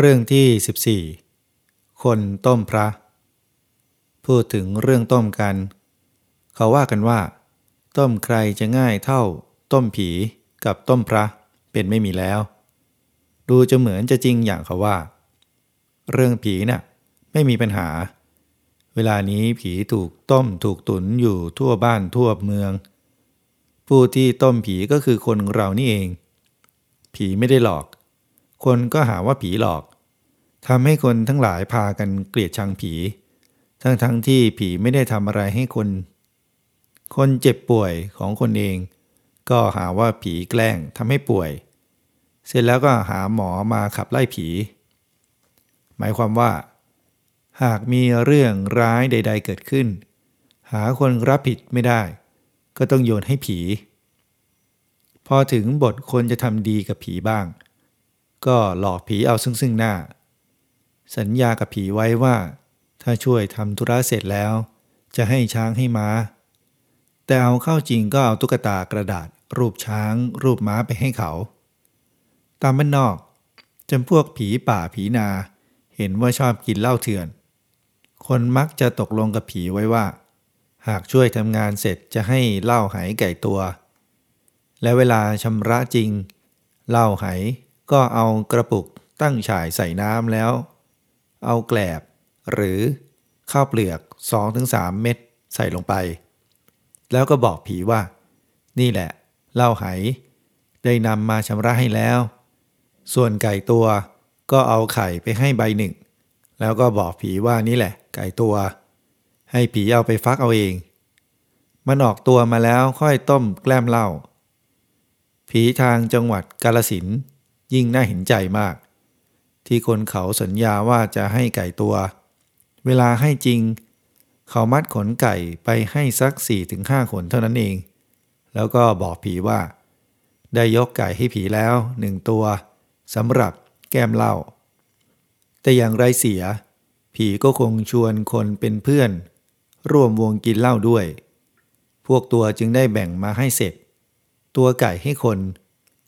เรื่องที่ 14 คนต้มพระ พูดถึงเรื่องต้มกัน เขาว่ากันว่า ต้มใครจะง่ายเท่า ต้มผีกับต้มพระเป็นไม่มีแล้ว ดูจะเหมือนจะจริงอย่างเขาว่า เรื่องผีนะ่ะไม่มีปัญหา เวลานี้ผีถูกต้มถูกตุนอยู่ทั่วบ้านทั่วเมือง ผู้ที่ต้มผีก็คือคนเรานี่เอง ผีไม่ได้หลอก คนก็หาว่าผีหลอกทำให้คนทั้งหลายพากันเกลียดชังผี ทั้งทั้งที่ผีไม่ได้ทำอะไรให้คน คนเจ็บป่วยของคนเอง ก็หาว่าผีแกล้งทำให้ป่วย เสร็จแล้วก็หาหมอมาขับไล่ผี หมายความว่า หากมีเรื่องร้ายใด ๆ เกิดขึ้น หาคนรับผิดไม่ได้ ก็ต้องโยนให้ผี พอถึงบทคนจะทำดีกับผีบ้าง ก็หลอกผีเอาซึ่งซึ่งหน้า สัญญากับผีไว้ว่า ถ้าช่วยทำธุระเสร็จแล้ว จะให้ช้างให้ม้า แต่เอาเข้าจริงก็เอาตุ๊กตากระดาษ รูปช้าง รูปม้าไปให้เขา ตามบ้านนอกจำพวกผีป่าผีนา เห็นว่าชอบกินเหล้าเถื่อน คนมักจะตกลงกับผีไว้ว่า หากช่วยทำงานเสร็จจะให้เหล้าหายไก่ตัว และเวลาชำระจริงเหล้าหาย ก็เอากระปุกตั้งฉายใส่น้ำแล้ว เอาแกลบ หรือข้าวเปลือก 2-3 เม็ดใส่ลงไป แล้วก็บอกผีว่า นี่แหละเหล้าไหได้นำมาชำระให้แล้ว ส่วนไก่ตัวก็เอาไข่ไปให้ใบหนึ่ง แล้วก็บอกผีว่านี่แหละ ไก่ตัว ให้ผีเอาไปฟักเอาเอง มันออกตัวมาแล้วค่อยต้มแกล้มเหล้าผีทางจังหวัดกาลสิน ยิ่งน่าเห็นใจมาก ที่คนเขาสัญญาว่าจะให้ไก่ตัว เวลาให้จริง เขามัดขนไก่ไปให้สัก4ี่ถึงห้าขนเท่านั้นเอง แล้วก็บอกผีว่า ได้ยกไก่ให้ผีแล้วหนึ่งตัวสำหรับแก้มเหล้าแต่อย่างไรเสีย ผีก็คงชวนคนเป็นเพื่อน ร่วมวงกินเหล้าด้วย พวกตัวจึงได้แบ่งมาให้เสร็จ ตัวไก่ให้คน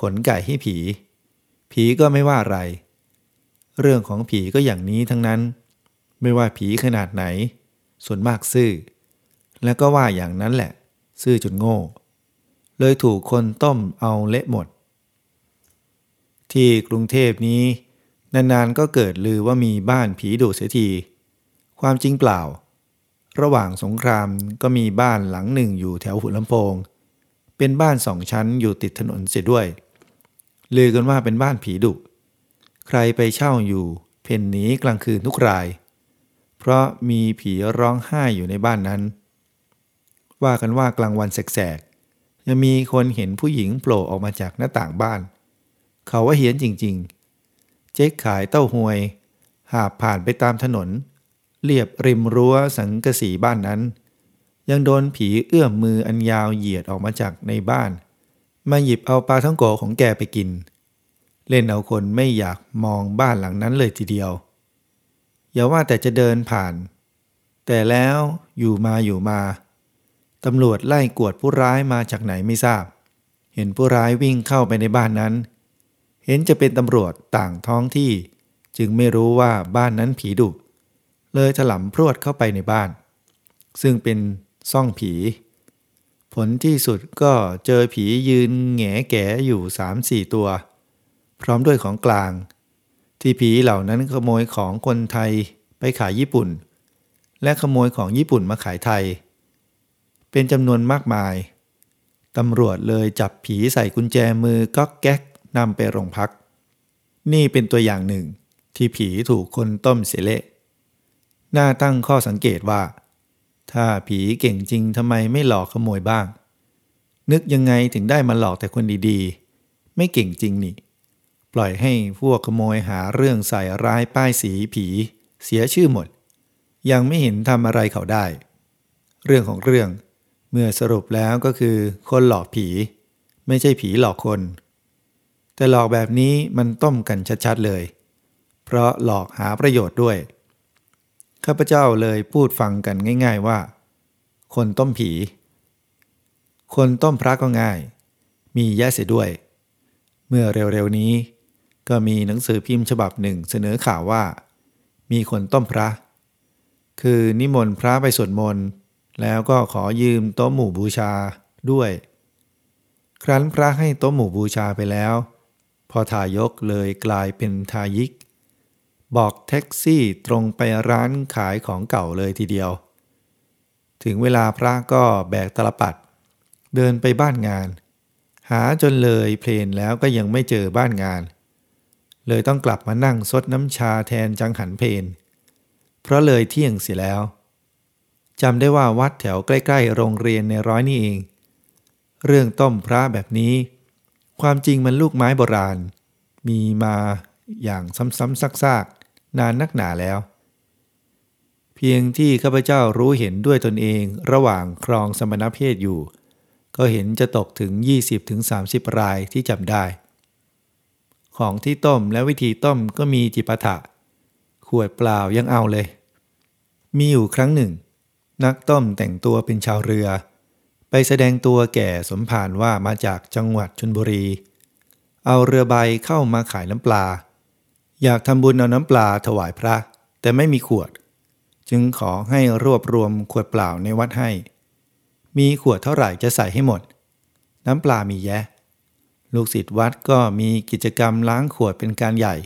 ขนไก่ให้ผี ผีก็ไม่ว่าอะไร เรื่องของผีก็อย่างนี้ทั้งนั้น ไม่ว่าผีขนาดไหน ส่วนมากซื่อ แล้วก็ว่าอย่างนั้นแหละ ซื่อจนโง่ เลยถูกคนต้มเอาเละหมด ที่กรุงเทพนี้ นานๆก็เกิดลือว่ามีบ้านผีดุเสียที ความจริงเปล่า ระหว่างสงครามก็มีบ้านหลังหนึ่งอยู่แถวหัวลำโพง เป็นบ้านสองชั้นอยู่ติดถนนเสียด้วย ลือกันว่าเป็นบ้านผีดุใครไปเช่าอยู่ เพ่นหนีกลางคืนทุกราย เพราะมีผีร้องไห้อยู่ในบ้านนั้น ว่ากันว่ากลางวันแสกๆจะมีคนเห็นผู้หญิงโผล่ออกมาจากหน้าต่างบ้าน เขาว่าเฮี้ยนจริง ๆ เจ๊ขายเต้าหวย หาผ่านไปตามถนนเรียบริมรั้วสังกสีบ้านนั้น ยังโดนผีเอื้อมมืออันยาวเหยียดออกมาจากในบ้าน มาหยิบเอาปลาท่องโกของแกไปกิน เล่นเอาคนไม่อยากมองบ้านหลังนั้นเลยทีเดียว อย่าว่าแต่จะเดินผ่าน แต่แล้วอยู่มาอยู่มาตำรวจไล่กวดผู้ร้ายมาจากไหนไม่ทราบ เห็นผู้ร้ายวิ่งเข้าไปในบ้านนั้น เห็นจะเป็นตำรวจต่างท้องที่ จึงไม่รู้ว่าบ้านนั้นผีดุเลยถลำพรวดเข้าไปในบ้าน ซึ่งเป็นซ่องผี ผลที่สุดก็เจอผียืนแงแก่อยู่สามสี่ตัว พร้อมด้วยของกลาง ที่ผีเหล่านั้นขโมยของคนไทยไปขายญี่ปุ่น และขโมยของญี่ปุ่นมาขายไทย เป็นจำนวนมากมายตำรวจเลยจับผีใส่กุญแจมือก๊อกแก๊กนำไปโรงพัก นี่เป็นตัวอย่างหนึ่งที่ผีถูกคนต้มเสเละน่าตั้งข้อสังเกตว่า ถ้าผีเก่งจริงทำไมไม่หลอกขโมยบ้าง นึกยังไงถึงได้มาหลอกแต่คนดีๆ ไม่เก่งจริงนี่ ปล่อยให้พวกขโมยหาเรื่องใส่ร้ายป้ายสีผี เสียชื่อหมด ยังไม่เห็นทำอะไรเขาได้ เรื่องของเรื่อง เมื่อสรุปแล้วก็คือคนหลอกผี ไม่ใช่ผีหลอกคน แต่หลอกแบบนี้มันต้มกันชัดๆเลย เพราะหลอกหาประโยชน์ด้วย ข้าพเจ้าเลยพูดฟังกันง่าย ๆว่า คนต้มผี คนต้มพระก็ง่าย มีแย่เสียด้วย เมื่อเร็วๆนี้ ก็มีหนังสือพิมพ์ฉบับหนึ่งเสนอข่าวว่า มีคนต้มพระ คือนิมนต์พระไปสวดมนต์แล้วก็ขอยืมโต๊ะหมู่บูชาด้วย ครั้นพระให้โต๊ะหมู่บูชาไปแล้ว พอทายกเลยกลายเป็นทายิก บอกแท็กซี่ตรงไปร้านขายของเก่าเลยทีเดียว ถึงเวลาพระก็แบกตลปัด เดินไปบ้านงาน หาจนเลยเพลนแล้วก็ยังไม่เจอบ้านงาน เลยต้องกลับมานั่งซดน้ำชาแทนจังหันเพนเพราะเลยเที่ยงเสียแล้วจำได้ว่าวัดแถวใกล้ ๆ โรงเรียนในร้อยนี่เอง เรื่องต้มพระแบบนี้ ความจริงมันลูกไม้โบราณ มีมาอย่างซ้ำๆซากๆ นานนักหนาแล้ว เพียงที่ข้าพเจ้ารู้เห็นด้วยตนเองระหว่างครองสมณเพศอยู่ ก็เห็นจะตกถึง 20-30 รายที่จำได้ ของที่ต้มและวิธีต้มก็มีจิปาถะ ขวดเปล่ายังเอาเลย มีอยู่ครั้งหนึ่ง นักต้มแต่งตัวเป็นชาวเรือ ไปแสดงตัวแก่สมภารว่ามาจากจังหวัดชนบุรี เอาเรือใบเข้ามาขายน้ำปลา อยากทำบุญเอาน้ำปลาถวายพระ แต่ไม่มีขวด จึงขอให้รวบรวมขวดเปล่าในวัดให้ มีขวดเท่าไหร่จะใส่ให้หมด น้ำปลามีแยะ ลูกศิษย์วัดก็มีกิจกรรมล้างขวดเป็นการใหญ่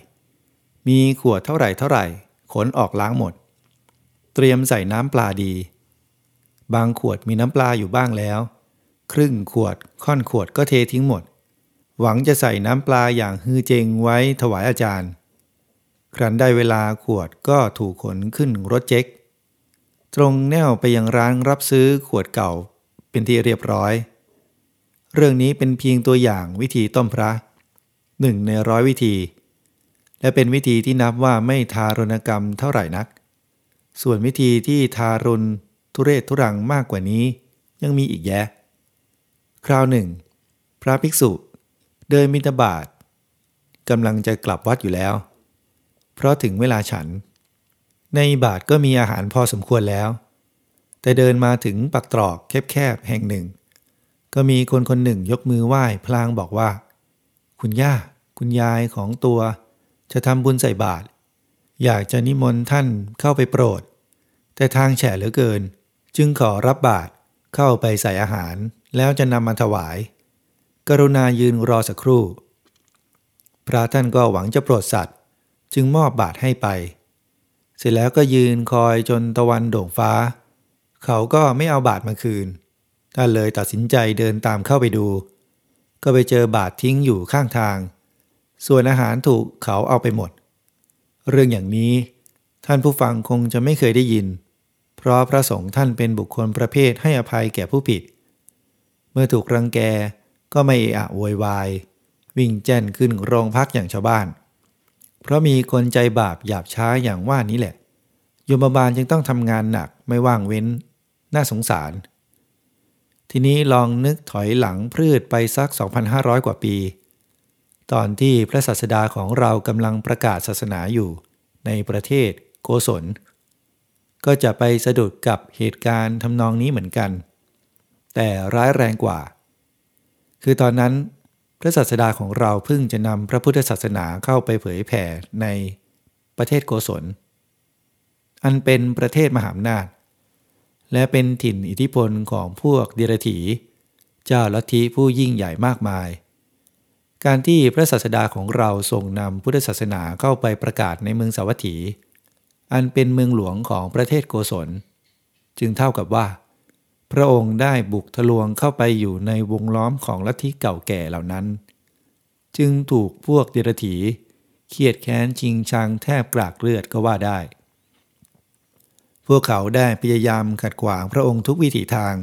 มีขวดเท่าไหร่เท่าไหร่ ขนออกล้างหมด เตรียมใส่น้ำปลาดี บางขวดมีน้ำปลาอยู่บ้างแล้ว ครึ่งขวดค่อนขวดก็เททิ้งหมด หวังจะใส่น้ำปลาอย่างฮือเจงไว้ถวายอาจารย์ ครั้นได้เวลาขวดก็ถูกขนขึ้นรถเจ๊ก ตรงแนวไปยังร้านรับซื้อขวดเก่าเป็นที่เรียบร้อย เรื่องนี้เป็นเพียงตัวอย่างวิธีต้มพระหนึ่งในร้อยวิธี และเป็นวิธีที่นับว่าไม่ทารุณกรรมเท่าไหร่นัก ส่วนวิธีที่ทารุณทุเรศทุรังมากกว่านี้ ยังมีอีกแยะ คราวหนึ่ง พระภิกษุเดินมิตบาทกำลังจะกลับวัดอยู่แล้ว เพราะถึงเวลาฉัน ในบาทก็มีอาหารพอสมควรแล้ว แต่เดินมาถึงปักตรอกแคบๆแห่งหนึ่ง ก็มีคนคนหนึ่งยกมือไหว้พลางบอกว่า คุณย่า คุณยายของตัว จะทำบุญใส่บาตรอยากจะนิมนต์ท่านเข้าไปโปรด แต่ทางแฉะเหลือเกิน จึงขอรับบาตรเข้าไปใส่อาหาร แล้วจะนำมาถวาย กรุณายืนรอสักครู่ พระท่านก็หวังจะโปรดสัตว์ จึงมอบบาตรให้ไป เสร็จแล้วก็ยืนคอยจนตะวันโด่งฟ้า เขาก็ไม่เอาบาตรมาคืนท่านเลยตัดสินใจเดินตามเข้าไปดู ก็ไปเจอบาตรทิ้งอยู่ข้างทาง ส่วนอาหารถูกเขาเอาไปหมด เรื่องอย่างนี้ ท่านผู้ฟังคงจะไม่เคยได้ยิน เพราะพระสงฆ์ท่านเป็นบุคคลประเภทให้อภัยแก่ผู้ผิด เมื่อถูกรังแกก็ไม่เอะโวยวาย วิ่งแจ้นขึ้นโรงพักอย่างชาวบ้าน เพราะมีคนใจบาปหยาบช้าอย่างว่านี้แหละ โยมบาลจึงต้องทำงานหนักไม่ว่างเว้น น่าสงสาร ทีนี้ลองนึกถอยหลังพืชไปสัก 2,500 กว่าปี ตอนที่พระศาสดาของเรากำลังประกาศศาสนาอยู่ ในประเทศโกศล ก็จะไปสะดุดกับเหตุการณ์ทำนองนี้เหมือนกัน แต่ร้ายแรงกว่า คือตอนนั้น พระศาสดาของเราเพิ่งจะนำพระพุทธศาสนาเข้าไปเผยแผ่ในประเทศโกศล อันเป็นประเทศมหาอำนาจ และเป็นถิ่นอิทธิพลของพวกเดรถีเจ้าลัทธิผู้ยิ่งใหญ่มากมาย การที่พระศาสดาของเราส่งนำพุทธศาสนาเข้าไปประกาศในเมืองสาวัตถี อันเป็นเมืองหลวงของประเทศโกศล จึงเท่ากับว่า พระองค์ได้บุกทะลวงเข้าไปอยู่ในวงล้อมของลัทธิเก่าแก่เหล่านั้น จึงถูกพวกเดรถีเคียดแค้นชิงชังแทบกรากเลือดก็ว่าได้ พวกเขาได้พยายามขัดขวางพระองค์ทุกวิถีทาง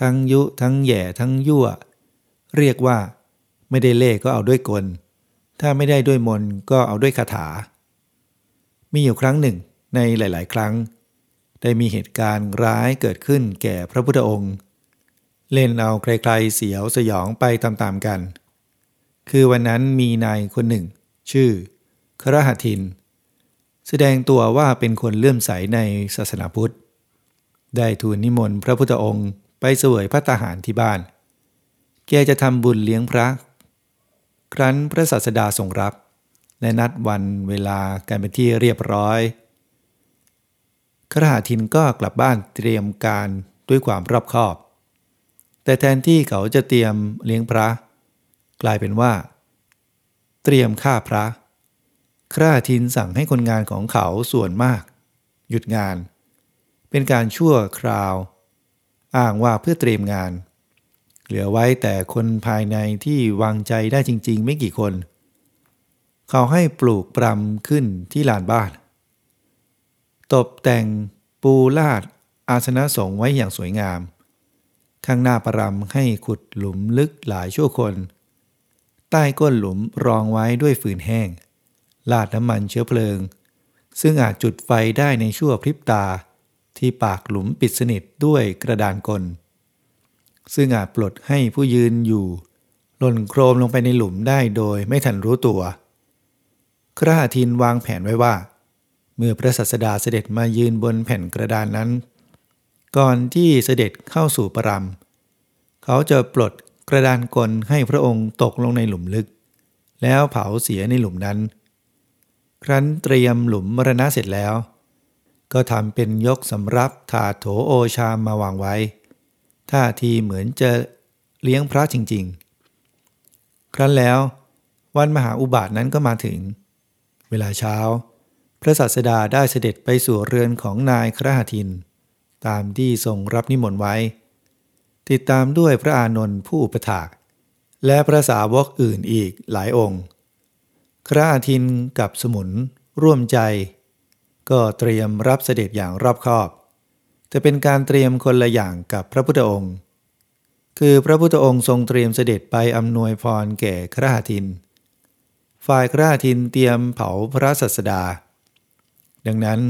ทั้งยุทั้งแย่ทั้งยั่ว เรียกว่า ไม่ได้เล่ก็เอาด้วยกล ถ้าไม่ได้ด้วยมนก็เอาด้วยคาถา มีอยู่ครั้งหนึ่งในหลาย ๆ ครั้ง ได้มีเหตุการณ์ร้ายเกิดขึ้นแก่พระพุทธองค์ เล่นเอาใครๆเสียวสยองไปตามๆกัน คือวันนั้นมีนายคนหนึ่ง ชื่อครหัทิน แสดงตัวว่าเป็นคนเลื่อมใสในศาสนาพุทธ ได้ทูลนิมนต์พระพุทธองค์ไปเสวยพระตาหารที่บ้าน แกจะทำบุญเลี้ยงพระ ครั้นพระศาสดาทรงรับ และนัดวันเวลากันเป็นที่เรียบร้อย ครหาทินก็กลับบ้านเตรียมการด้วยความรอบคอบ แต่แทนที่เขาจะเตรียมเลี้ยงพระ กลายเป็นว่า เตรียมฆ่าพระคราทินสั่งให้คนงานของเขาส่วนมาก หยุดงาน เป็นการชั่วคราว อ้างว่าเพื่อเตรียมงาน เหลือไว้แต่คนภายในที่วางใจได้จริง ๆ ไม่กี่คน เขาให้ปลูกปรำขึ้นที่ลานบ้าน ตกแต่งปูลาดอาสนะสงไว้อย่างสวยงาม ข้างหน้าปรำให้ขุดหลุมลึกหลายชั่วคน ใต้ก้นหลุมรองไว้ด้วยฟืนแห้ง ลาดน้ำมันเชื้อเพลิง ซึ่งอาจจุดไฟได้ในชั่วพริบตา ที่ปากหลุมปิดสนิทด้วยกระดานกล ซึ่งอาจปลดให้ผู้ยืนอยู่หล่นโครมลงไปในหลุมได้โดยไม่ทันรู้ตัว คราทินวางแผนไว้ว่า มื่อพระสัสดาเสด็จมายืนบนแผ่นกระดานนั้น ก่อนที่เสด็จเข้าสู่ปรำเขาจะปลดกระดานกลให้พระองค์ตกลงในหลุมลึก แล้วเผาเสียในหลุมนั้น ครั้นเตรียมหลุมมรณะเสร็จแล้ว ก็ทำเป็นยกสำรับถาโถโอชามมาวางไว้ ท่าทีเหมือนจะเลี้ยงพระจริง ๆ ครั้นแล้ว วันมหาอุบาทนั้นก็มาถึง เวลาเช้า พระศาสดาได้เสด็จไปสู่เรือนของนายครหทิน ตามที่ทรงรับนิมนต์ไว้ ติดตามด้วยพระอานนท์ผู้อุปถาก และพระสาวกอื่นอีกหลายองค์ คราทินกับสมุนร่วมใจ ก็เตรียมรับเสด็จอย่างรอบคอบ แต่เป็นการเตรียมคนละอย่างกับพระพุทธองค์ คือพระพุทธองค์ทรงเตรียมเสด็จไปอำนวยพรแก่คราทิน ฝ่ายคราทินเตรียมเผาพระสัสดา ดังนั้น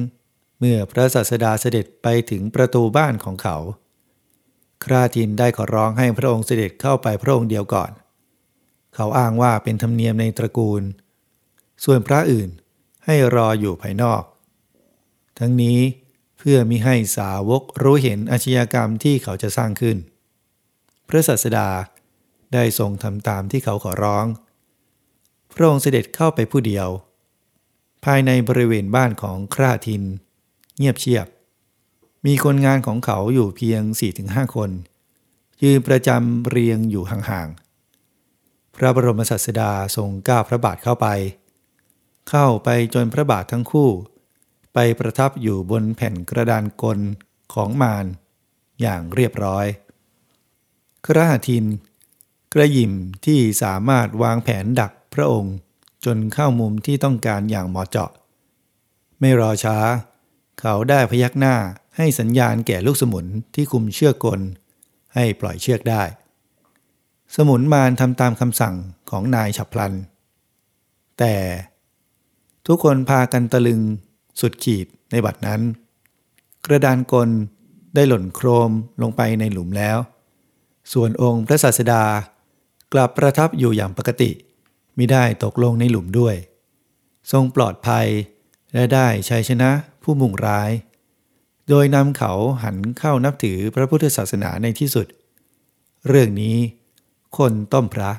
เมื่อพระสัสดาเสด็จไปถึงประตูบ้านของเขา คราทินได้ขอร้องให้พระองค์เสด็จเข้าไปพระองค์เดียวก่อน เขาอ้างว่าเป็นธรรมเนียมในตระกูล ส่วนพระอื่นให้รออยู่ภายนอก ทั้งนี้เพื่อมิให้สาวกรู้เห็นอาชญากรรมที่เขาจะสร้างขึ้น พระสัสดาได้ทรงทำตามที่เขาขอร้อง พระองค์เสด็จเข้าไปผู้เดียว ภายในบริเวณบ้านของคราทิน เงียบเชียบ มีคนงานของเขาอยู่เพียง 4-5 คนยืนประจำเรียงอยู่ห่างๆ พระบรมศาสดาทรงก้าวพระบาทเข้าไป เข้าไปจนพระบาททั้งคู่ ไปประทับอยู่บนแผ่นกระดานกลของมารอย่างเรียบร้อย คราทิน กระยิมที่สามารถวางแผนดักพระองค์ จนเข้ามุมที่ต้องการอย่างเหมาะเจาะ ไม่รอช้า เขาได้พยักหน้าให้สัญญาณแก่ลูกสมุนที่คุมเชือกกล ให้ปล่อยเชือกได้ สมุนมารทำตามคำสั่งของนายฉับพลัน แต่ทุกคนพากันตะลึงสุดขีดในบัดนั้น กระดานกลได้หล่นโครมลงไปในหลุมแล้ว ส่วนองค์พระศาสดากลับประทับอยู่อย่างปกติ มิได้ตกลงในหลุมด้วย ทรงปลอดภัยและได้ชัยชนะผู้มุ่งร้าย โดยนำเขาหันเข้านับถือพระพุทธศาสนาในที่สุด เรื่องนี้คนต้มพระ